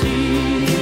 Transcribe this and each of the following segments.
see.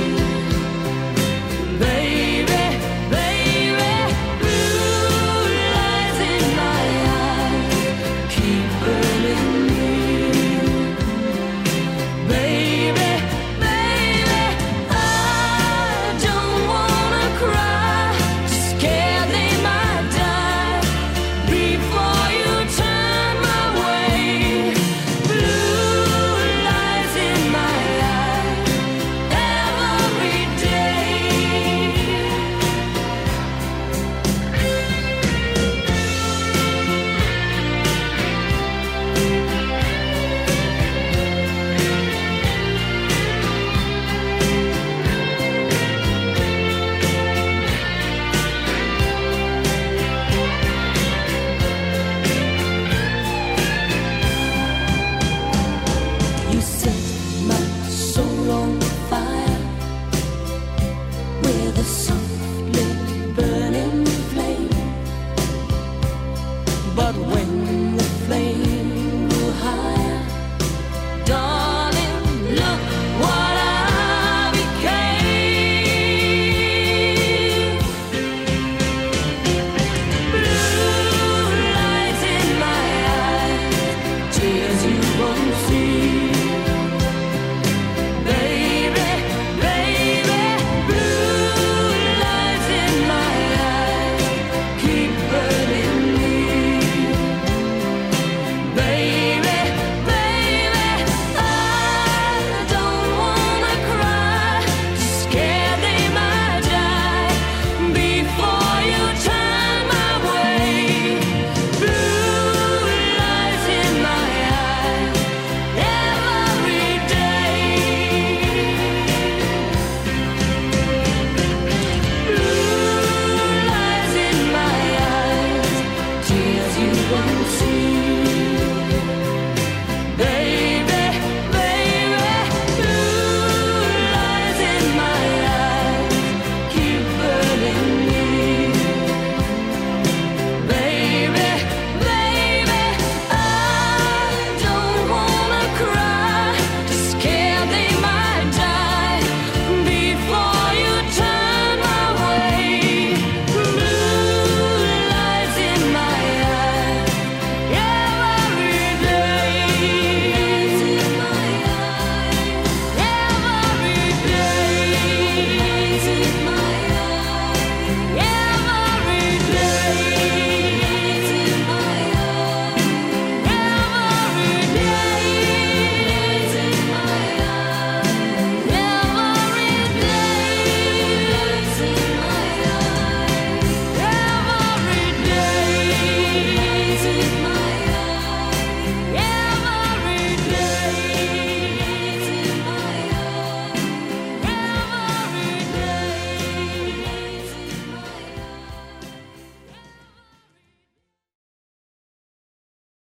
but one